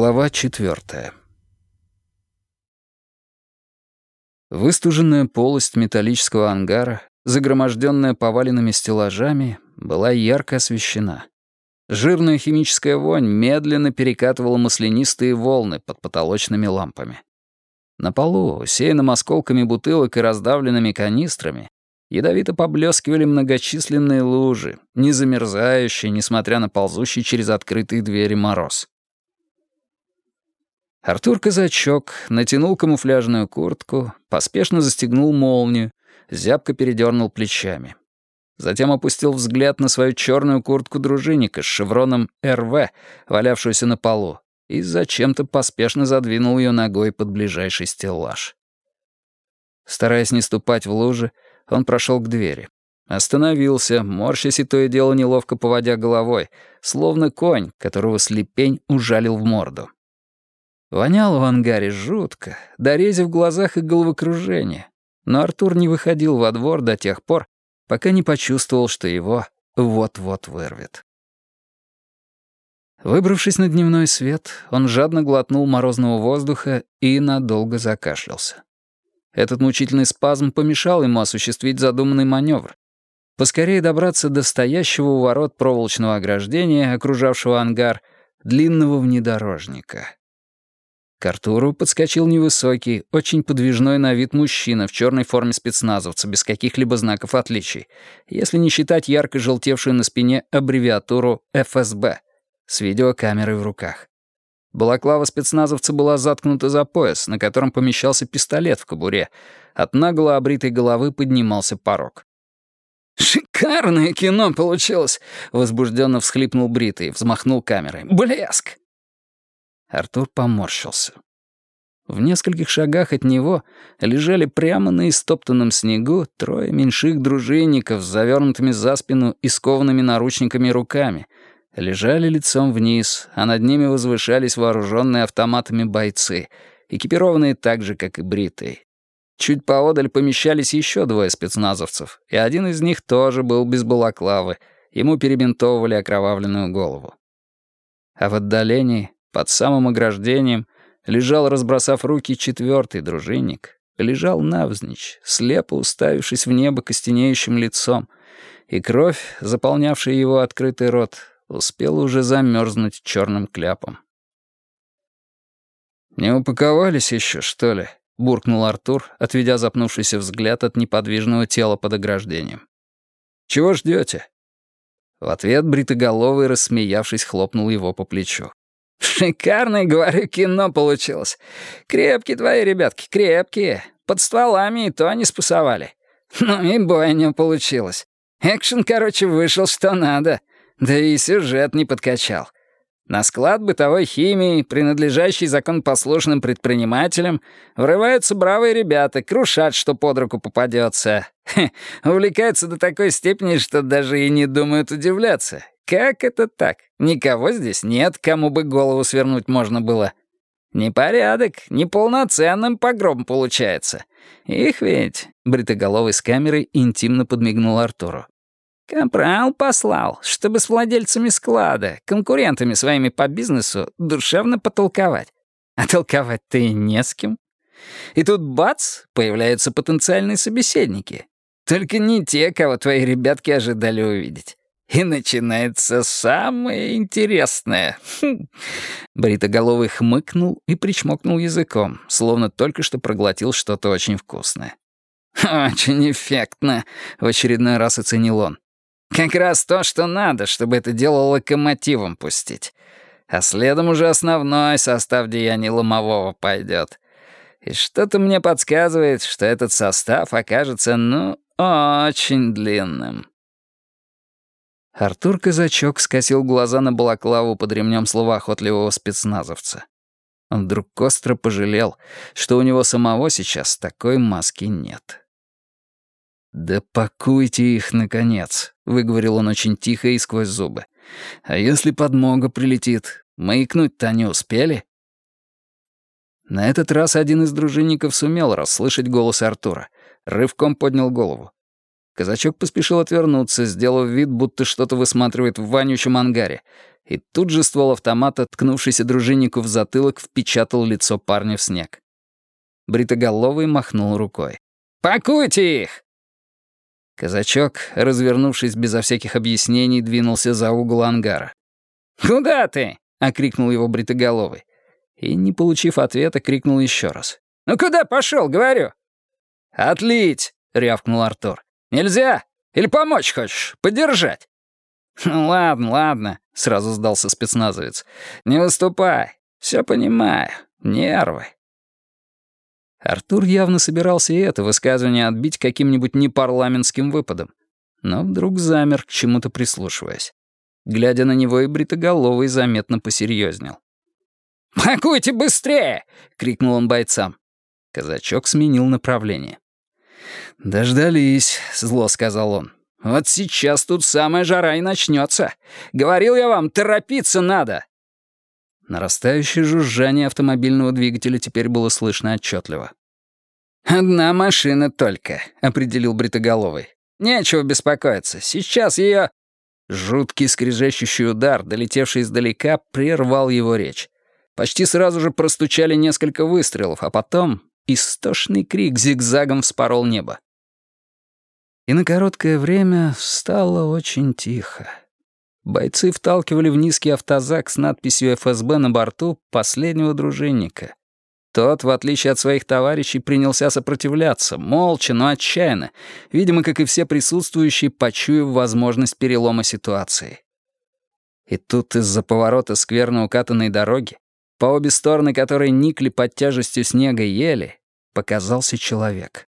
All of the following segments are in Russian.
Глава четвертая. Выстуженная полость металлического ангара, загроможденная поваленными стеллажами, была ярко освещена. Жирная химическая вонь медленно перекатывала маслянистые волны под потолочными лампами. На полу, усеянном осколками бутылок и раздавленными канистрами, ядовито поблескивали многочисленные лужи, не замерзающие, несмотря на ползущий через открытые двери мороз. Артур Казачок натянул камуфляжную куртку, поспешно застегнул молнию, зябко передернул плечами. Затем опустил взгляд на свою черную куртку дружинника с шевроном «РВ», валявшуюся на полу, и зачем-то поспешно задвинул ее ногой под ближайший стеллаж. Стараясь не ступать в лужи, он прошел к двери. Остановился, морщась и то и дело неловко поводя головой, словно конь, которого слепень ужалил в морду. Воняло в ангаре жутко, дорези в глазах и головокружение. Но Артур не выходил во двор до тех пор, пока не почувствовал, что его вот-вот вырвет. Выбравшись на дневной свет, он жадно глотнул морозного воздуха и надолго закашлялся. Этот мучительный спазм помешал ему осуществить задуманный маневр. Поскорее добраться до стоящего у ворот проволочного ограждения, окружавшего ангар, длинного внедорожника. К Артуру подскочил невысокий, очень подвижной на вид мужчина в черной форме спецназовца, без каких-либо знаков отличий, если не считать ярко желтевшую на спине аббревиатуру «ФСБ» с видеокамерой в руках. Балаклава спецназовца была заткнута за пояс, на котором помещался пистолет в кобуре. От нагло обритой головы поднимался порог. «Шикарное кино получилось!» — возбужденно всхлипнул Бритый, взмахнул камерой. «Блеск!» Артур поморщился. В нескольких шагах от него лежали прямо на истоптанном снегу трое меньших дружинников с завернутыми за спину и скованными наручниками руками. Лежали лицом вниз, а над ними возвышались вооруженные автоматами бойцы, экипированные так же, как и бритые. Чуть поодаль помещались еще двое спецназовцев, и один из них тоже был без балаклавы, ему перебинтовывали окровавленную голову. А в отдалении под самым ограждением лежал, разбросав руки, четвертый дружинник. Лежал навзничь, слепо уставившись в небо костенеющим лицом, и кровь, заполнявшая его открытый рот, успела уже замерзнуть черным кляпом. «Не упаковались еще, что ли?» — буркнул Артур, отведя запнувшийся взгляд от неподвижного тела под ограждением. «Чего ждете?» В ответ бритоголовый, рассмеявшись, хлопнул его по плечу. «Шикарное, говорю, кино получилось. Крепкие твои ребятки, крепкие. Под стволами и то не спасовали. Ну и бойня получилась. Экшен, короче, вышел что надо. Да и сюжет не подкачал. На склад бытовой химии, принадлежащий законопослушным предпринимателям, врываются бравые ребята, крушат, что под руку попадется. Увлекаются до такой степени, что даже и не думают удивляться. Как это так? Никого здесь нет, кому бы голову свернуть можно было. Непорядок, неполноценным погром получается. Их ведь...» Бритоголовый с камерой интимно подмигнул Артуру. «Капрал послал, чтобы с владельцами склада, конкурентами своими по бизнесу, душевно потолковать. А толковать-то и не с кем. И тут бац, появляются потенциальные собеседники. Только не те, кого твои ребятки ожидали увидеть. И начинается самое интересное. Хм. Бритоголовый хмыкнул и причмокнул языком, словно только что проглотил что-то очень вкусное. «Очень эффектно», — в очередной раз оценил он. «Как раз то, что надо, чтобы это дело локомотивом пустить. А следом уже основной состав деяний ломового пойдет. И что-то мне подсказывает, что этот состав окажется, ну, очень длинным». Артур Казачок скосил глаза на балаклаву под ремнем словоохотливого спецназовца. Он вдруг остро пожалел, что у него самого сейчас такой маски нет. «Да пакуйте их, наконец», — выговорил он очень тихо и сквозь зубы. «А если подмога прилетит, маякнуть-то они успели?» На этот раз один из дружинников сумел расслышать голос Артура. Рывком поднял голову. Казачок поспешил отвернуться, сделав вид, будто что-то высматривает в вонючем ангаре. И тут же ствол автомата, ткнувшийся дружиннику в затылок, впечатал лицо парня в снег. Бритоголовый махнул рукой. «Пакуйте их!» Казачок, развернувшись безо всяких объяснений, двинулся за угол ангара. «Куда ты?» — окрикнул его Бритоголовый. И, не получив ответа, крикнул еще раз. «Ну куда пошел, говорю?» «Отлить!» — рявкнул Артур. «Нельзя? Или помочь хочешь? Подержать?» «Ну ладно, ладно», — сразу сдался спецназовец. «Не выступай. Все понимаю. Нервы». Артур явно собирался и это высказывание отбить каким-нибудь непарламентским выпадом. Но вдруг замер, к чему-то прислушиваясь. Глядя на него, и бритоголовый заметно посерьезнел. «Пакуйте быстрее!» — крикнул он бойцам. Казачок сменил направление. «Дождались», — зло сказал он. «Вот сейчас тут самая жара и начнется. Говорил я вам, торопиться надо!» Нарастающее жужжание автомобильного двигателя теперь было слышно отчетливо. «Одна машина только», — определил Бритоголовый. «Нечего беспокоиться. Сейчас ее...» Жуткий скрежещущий удар, долетевший издалека, прервал его речь. Почти сразу же простучали несколько выстрелов, а потом истошный крик зигзагом вспорол небо. И на короткое время стало очень тихо. Бойцы вталкивали в низкий автозак с надписью ФСБ на борту последнего дружинника. Тот, в отличие от своих товарищей, принялся сопротивляться, молча, но отчаянно, видимо, как и все присутствующие, почуяв возможность перелома ситуации. И тут из-за поворота скверно укатанной дороги, по обе стороны которой никли под тяжестью снега ели, показался человек.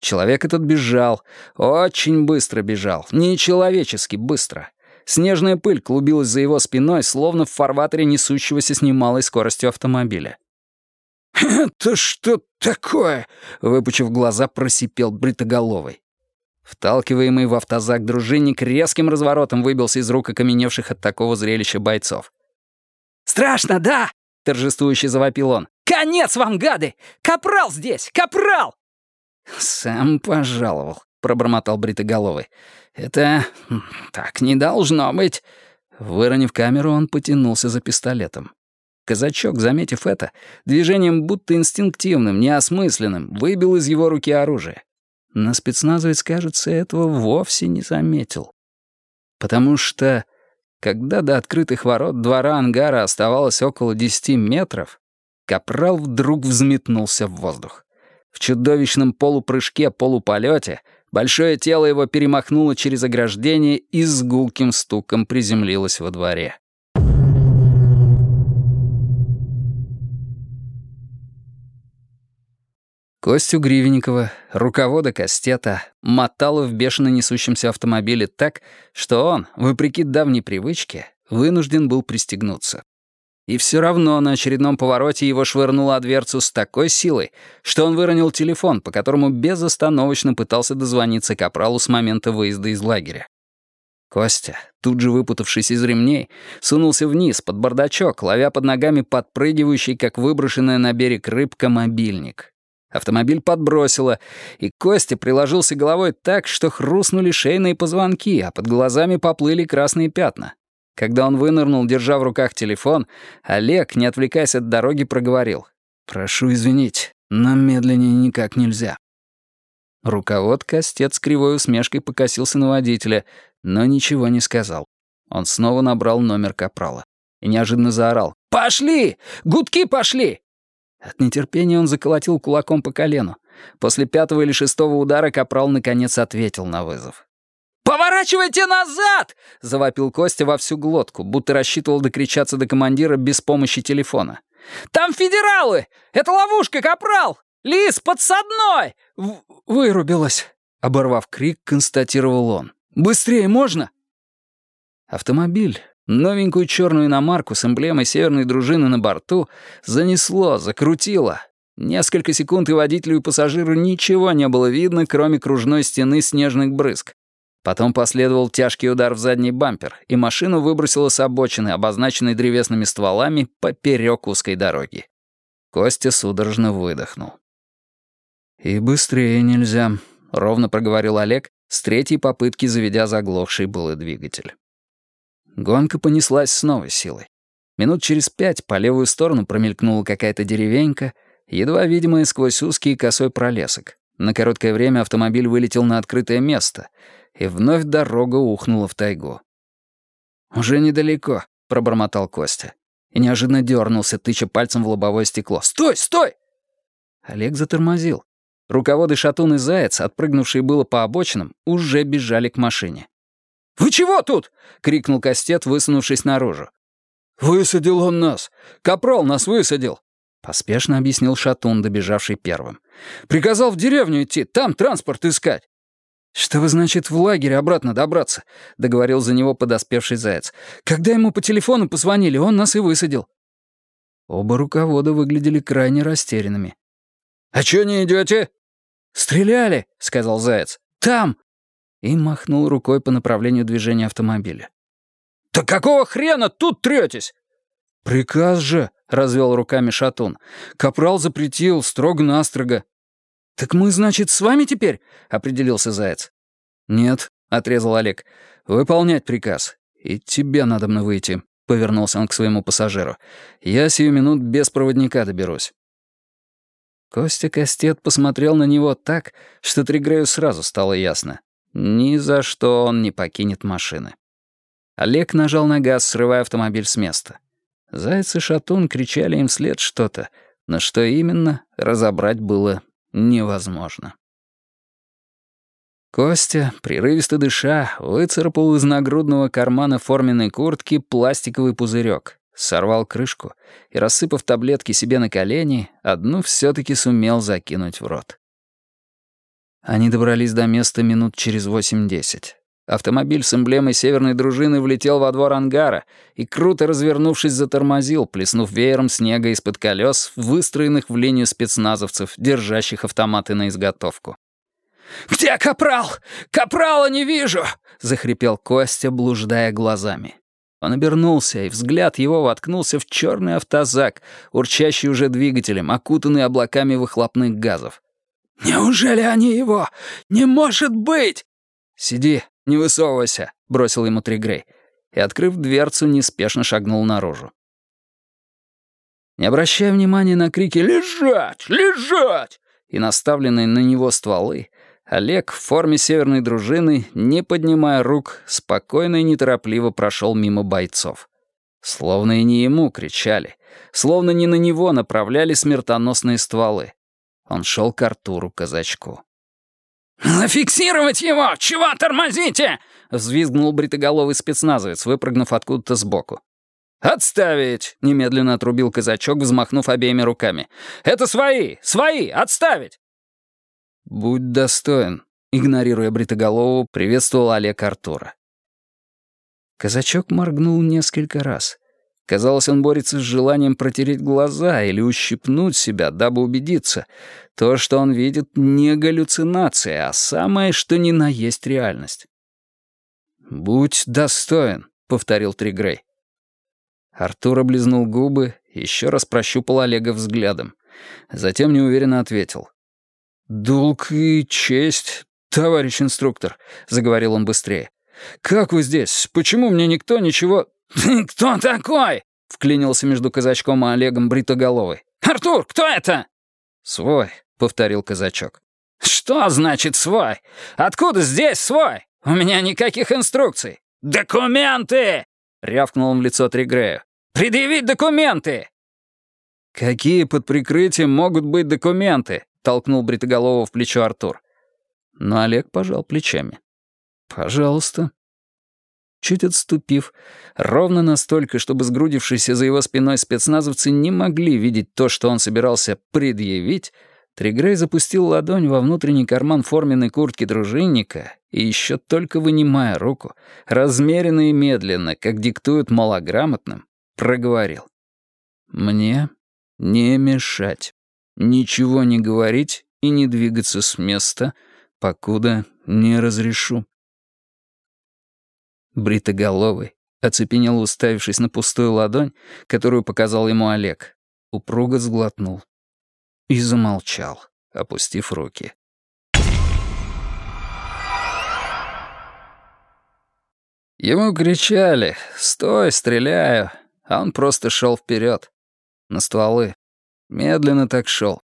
Человек этот бежал, очень быстро бежал, нечеловечески быстро. Снежная пыль клубилась за его спиной, словно в фарватере несущегося с немалой скоростью автомобиля. «Это что такое?» — выпучив глаза, просипел бритоголовый. Вталкиваемый в автозак дружинник резким разворотом выбился из рук окаменевших от такого зрелища бойцов. «Страшно, да?» — торжествующе завопил он. «Конец вам, гады! Капрал здесь! Капрал!» «Сам пожаловал», — пробормотал бритоголовый. «Это... так не должно быть». Выронив камеру, он потянулся за пистолетом. Казачок, заметив это, движением будто инстинктивным, неосмысленным, выбил из его руки оружие. Но спецназовец, кажется, этого вовсе не заметил. Потому что, когда до открытых ворот двора ангара оставалось около десяти метров, капрал вдруг взметнулся в воздух. В чудовищном полупрыжке-полуполете большое тело его перемахнуло через ограждение и с гулким стуком приземлилось во дворе. Костю Гривенникова, руковода Кастета, мотало в бешено несущемся автомобиле так, что он, вопреки давней привычке, вынужден был пристегнуться. И все равно на очередном повороте его швырнуло о дверцу с такой силой, что он выронил телефон, по которому безостановочно пытался дозвониться Капралу с момента выезда из лагеря. Костя, тут же выпутавшись из ремней, сунулся вниз, под бардачок, ловя под ногами подпрыгивающий, как выброшенная на берег рыбка, мобильник. Автомобиль подбросило, и Костя приложился головой так, что хрустнули шейные позвонки, а под глазами поплыли красные пятна. Когда он вынырнул, держа в руках телефон, Олег, не отвлекаясь от дороги, проговорил. «Прошу извинить, нам медленнее никак нельзя». Руковод Костец с кривой усмешкой покосился на водителя, но ничего не сказал. Он снова набрал номер Капрала и неожиданно заорал. «Пошли! Гудки пошли!» От нетерпения он заколотил кулаком по колену. После пятого или шестого удара Капрал наконец ответил на вызов. «Поворачивайте назад!» — завопил Костя во всю глотку, будто рассчитывал докричаться до командира без помощи телефона. «Там федералы! Это ловушка, Капрал! Лис, подсадной!» В «Вырубилась!» — оборвав крик, констатировал он. «Быстрее можно?» Автомобиль, Новенькую черную иномарку с эмблемой северной дружины на борту занесло, закрутило. Несколько секунд и водителю и пассажиру ничего не было видно, кроме кружной стены снежных брызг. Потом последовал тяжкий удар в задний бампер, и машину выбросило с обочины, обозначенной древесными стволами, поперек узкой дороги. Костя судорожно выдохнул. «И быстрее нельзя», — ровно проговорил Олег, с третьей попытки заведя заглохший был двигатель. Гонка понеслась с новой силой. Минут через пять по левую сторону промелькнула какая-то деревенька, едва видимая сквозь узкий косой пролесок. На короткое время автомобиль вылетел на открытое место, и вновь дорога ухнула в тайгу. «Уже недалеко», — пробормотал Костя. И неожиданно дернулся, тыча пальцем в лобовое стекло. «Стой, стой!» Олег затормозил. Руководы Шатун и Заяц, отпрыгнувшие было по обочинам, уже бежали к машине. «Вы чего тут?» — крикнул Костет, высунувшись наружу. «Высадил он нас! Капрал нас высадил!» — поспешно объяснил Шатун, добежавший первым. «Приказал в деревню идти, там транспорт искать». «Что вы, значит, в лагере обратно добраться?» — договорил за него подоспевший заяц. «Когда ему по телефону позвонили, он нас и высадил». Оба руковода выглядели крайне растерянными. «А чё не идёте?» «Стреляли», — сказал заяц. «Там!» И махнул рукой по направлению движения автомобиля. «Так какого хрена тут трётесь?» «Приказ же», — развел руками Шатун. «Капрал запретил, строго-настрого». «Так мы, значит, с вами теперь?» — определился Заяц. «Нет», — отрезал Олег. «Выполнять приказ. И тебе надо мной выйти», — повернулся он к своему пассажиру. «Я сию минут без проводника доберусь». Костя Костет посмотрел на него так, что Тригрею сразу стало ясно. Ни за что он не покинет машины. Олег нажал на газ, срывая автомобиль с места. Заяц и Шатун кричали им вслед что-то, но что именно, разобрать было невозможно. Костя, прерывисто дыша, выцарапал из нагрудного кармана форменной куртки пластиковый пузырек, сорвал крышку и, рассыпав таблетки себе на колени, одну все таки сумел закинуть в рот. Они добрались до места минут через восемь-десять. Автомобиль с эмблемой северной дружины влетел во двор ангара и, круто развернувшись, затормозил, плеснув веером снега из-под колес, выстроенных в линию спецназовцев, держащих автоматы на изготовку. «Где Капрал? Капрала не вижу!» — захрипел Костя, блуждая глазами. Он обернулся, и взгляд его воткнулся в черный автозак, урчащий уже двигателем, окутанный облаками выхлопных газов. «Неужели они его? Не может быть!» «Сиди, не высовывайся», — бросил ему Тригрей, и, открыв дверцу, неспешно шагнул наружу. Не обращая внимания на крики «Лежать! Лежать!» и наставленные на него стволы, Олег в форме северной дружины, не поднимая рук, спокойно и неторопливо прошел мимо бойцов. Словно и не ему кричали, словно не на него направляли смертоносные стволы. Он шел к Артуру Казачку. «Зафиксировать его! Чего тормозите?» — взвизгнул бритоголовый спецназовец, выпрыгнув откуда-то сбоку. «Отставить!» — немедленно отрубил казачок, взмахнув обеими руками. «Это свои! Свои! Отставить!» «Будь достоин», — игнорируя бритоголового, приветствовал Олег Артура. Казачок моргнул несколько раз. Казалось, он борется с желанием протереть глаза или ущипнуть себя, дабы убедиться. То, что он видит, не галлюцинация, а самое, что ни на есть реальность. «Будь достоин», — повторил Тригрей. Артур облизнул губы, еще раз прощупал Олега взглядом. Затем неуверенно ответил. «Долг и честь, товарищ инструктор», — заговорил он быстрее. «Как вы здесь? Почему мне никто ничего...» «Ты кто такой?» — вклинился между казачком и Олегом Бритоголовый. «Артур, кто это?» «Свой», — повторил казачок. «Что значит свой? Откуда здесь свой? У меня никаких инструкций». «Документы!» — рявкнул он в лицо Тригрею. «Предъявить документы!» «Какие под прикрытием могут быть документы?» — толкнул Бритоголового в плечо Артур. Но Олег пожал плечами. «Пожалуйста». Чуть отступив, ровно настолько, чтобы сгрудившиеся за его спиной спецназовцы не могли видеть то, что он собирался предъявить, Тригрей запустил ладонь во внутренний карман форменной куртки дружинника и еще только вынимая руку, размеренно и медленно, как диктуют малограмотным, проговорил. «Мне не мешать, ничего не говорить и не двигаться с места, покуда не разрешу». Бритоголовый, оцепенел, уставившись на пустую ладонь, которую показал ему Олег, упруго сглотнул и замолчал, опустив руки. Ему кричали «Стой, стреляю!», а он просто шел вперед, на стволы. Медленно так шел.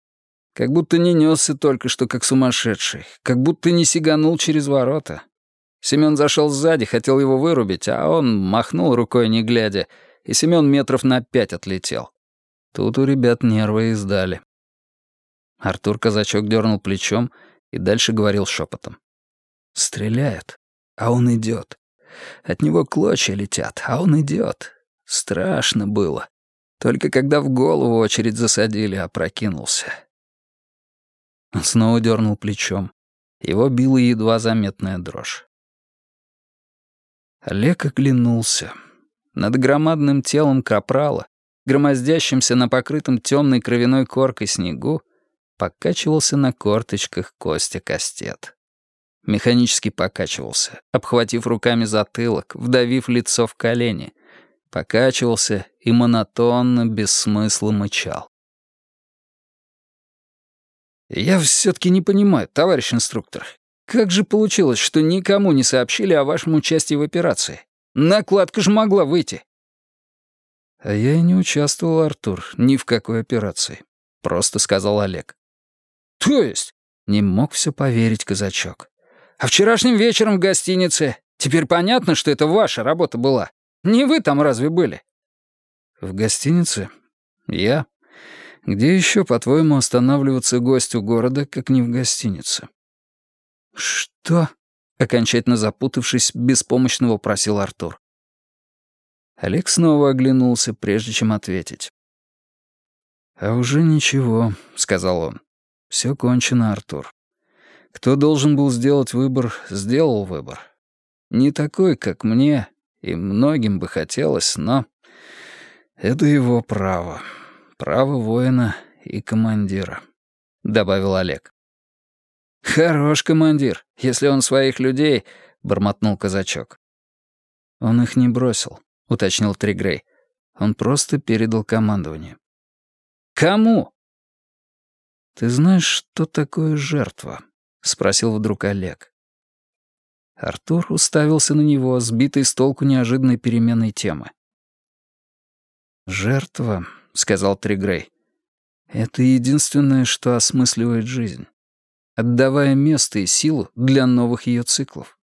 Как будто не несся только что как сумасшедший, как будто не сиганул через ворота. Семен зашел сзади, хотел его вырубить, а он махнул рукой, не глядя, и Семен метров на пять отлетел. Тут у ребят нервы издали. Артур Казачок дернул плечом и дальше говорил шепотом. «Стреляют, а он идет. От него клочья летят, а он идет. Страшно было. Только когда в голову очередь засадили, опрокинулся. Он снова дернул плечом. Его била едва заметная дрожь. Олег оглянулся. Над громадным телом капрала, громоздящимся на покрытом темной кровяной коркой снегу, покачивался на корточках Костя Кастет. Механически покачивался, обхватив руками затылок, вдавив лицо в колени. Покачивался и монотонно, без смысла мычал. «Я все-таки не понимаю, товарищ инструктор, как же получилось, что никому не сообщили о вашем участии в операции? Накладка же могла выйти». «А я и не участвовал, Артур, ни в какой операции», — просто сказал Олег. «То есть?» — не мог все поверить казачок. А вчерашним вечером в гостинице. Теперь понятно, что это ваша работа была. Не вы там разве были?» «В гостинице? Я? Где еще, по-твоему, останавливаться гостю города, как не в гостинице?» «Что?» — окончательно запутавшись, беспомощно вопросил Артур. Олег снова оглянулся, прежде чем ответить. «А уже ничего», — сказал он. «Все кончено, Артур. Кто должен был сделать выбор, сделал выбор. Не такой, как мне, и многим бы хотелось, но это его право. Право воина и командира», — добавил Олег. «Хорош командир, если он своих людей...» — бормотнул казачок. «Он их не бросил», — уточнил Тригрей. «Он просто передал командование». «Кому?» «Ты знаешь, что такое жертва?» — спросил вдруг Олег. Артур уставился на него, сбитый с толку неожиданной переменной темы. «Жертва», — сказал Тригрей, — «это единственное, что осмысливает жизнь, отдавая место и силу для новых ее циклов».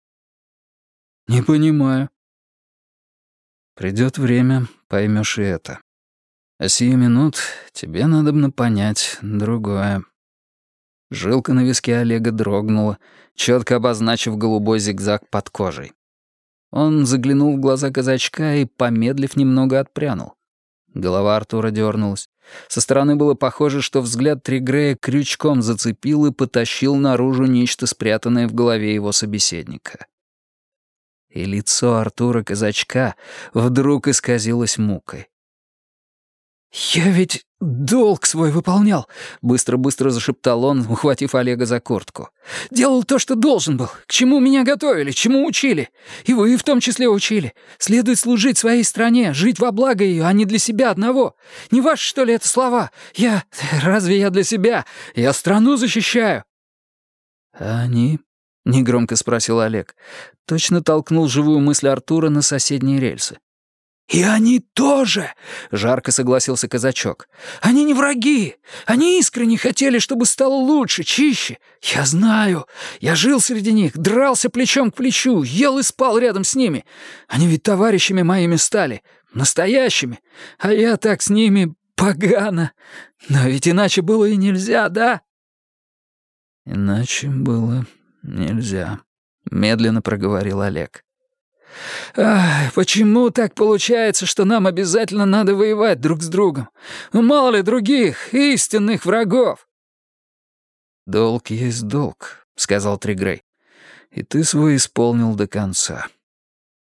«Не понимаю». «Придет время, поймешь и это. А сию минут тебе надо понять другое». Жилка на виске Олега дрогнула, четко обозначив голубой зигзаг под кожей. Он заглянул в глаза казачка и, помедлив, немного отпрянул. Голова Артура дернулась. Со стороны было похоже, что взгляд Тригрея крючком зацепил и потащил наружу нечто спрятанное в голове его собеседника. И лицо Артура казачка вдруг исказилось мукой. «Я ведь долг свой выполнял», — быстро-быстро зашептал он, ухватив Олега за куртку. «Делал то, что должен был. К чему меня готовили, чему учили. И вы в том числе учили. Следует служить своей стране, жить во благо ее, а не для себя одного. Не ваши, что ли, это слова? Я... Разве я для себя? Я страну защищаю». «А они?» — негромко спросил Олег. Точно толкнул живую мысль Артура на соседние рельсы. «И они тоже!» — жарко согласился казачок. «Они не враги! Они искренне хотели, чтобы стало лучше, чище. Я знаю. Я жил среди них, дрался плечом к плечу, ел и спал рядом с ними. Они ведь товарищами моими стали, настоящими. А я так с ними погано. Но ведь иначе было и нельзя, да?» «Иначе было нельзя», — медленно проговорил Олег. Ах, почему так получается, что нам обязательно надо воевать друг с другом? Ну, мало ли других, истинных врагов?» «Долг есть долг», — сказал Тригрей. «И ты свой исполнил до конца.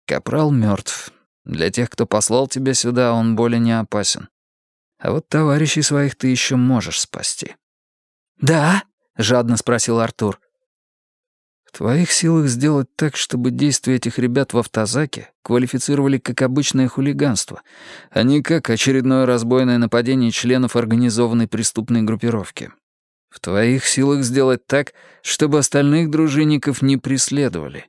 Капрал мертв. Для тех, кто послал тебя сюда, он более не опасен. А вот товарищей своих ты еще можешь спасти». «Да?» — жадно спросил Артур твоих силах сделать так, чтобы действия этих ребят в автозаке квалифицировали как обычное хулиганство, а не как очередное разбойное нападение членов организованной преступной группировки. В твоих силах сделать так, чтобы остальных дружинников не преследовали.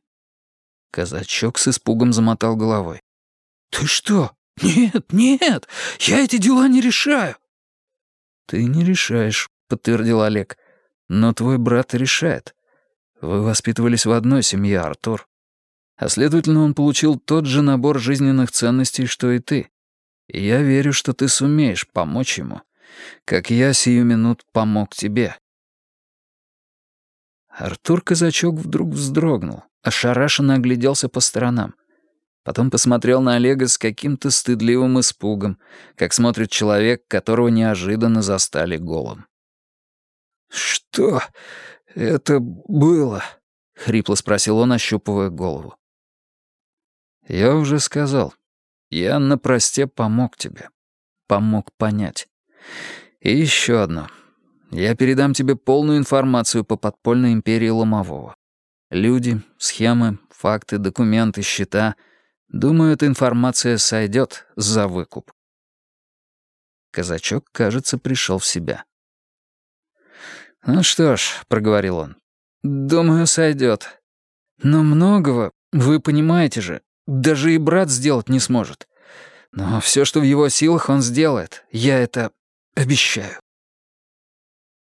Казачок с испугом замотал головой. «Ты что? Нет, нет, я эти дела не решаю». «Ты не решаешь», — подтвердил Олег. «Но твой брат решает. Вы воспитывались в одной семье, Артур. А следовательно, он получил тот же набор жизненных ценностей, что и ты. И я верю, что ты сумеешь помочь ему, как я сию минут помог тебе». Артур Казачок вдруг вздрогнул, ошарашенно огляделся по сторонам. Потом посмотрел на Олега с каким-то стыдливым испугом, как смотрит человек, которого неожиданно застали голым. «Что это было?» — хрипло спросил он, ощупывая голову. «Я уже сказал. Я на просте помог тебе. Помог понять. И еще одно. Я передам тебе полную информацию по подпольной империи Ломового. Люди, схемы, факты, документы, счета — Думаю, эта информация сойдет за выкуп. Казачок, кажется, пришел в себя. «Ну что ж», — проговорил он, — «думаю, сойдет. Но многого, вы понимаете же, даже и брат сделать не сможет. Но все, что в его силах, он сделает. Я это обещаю».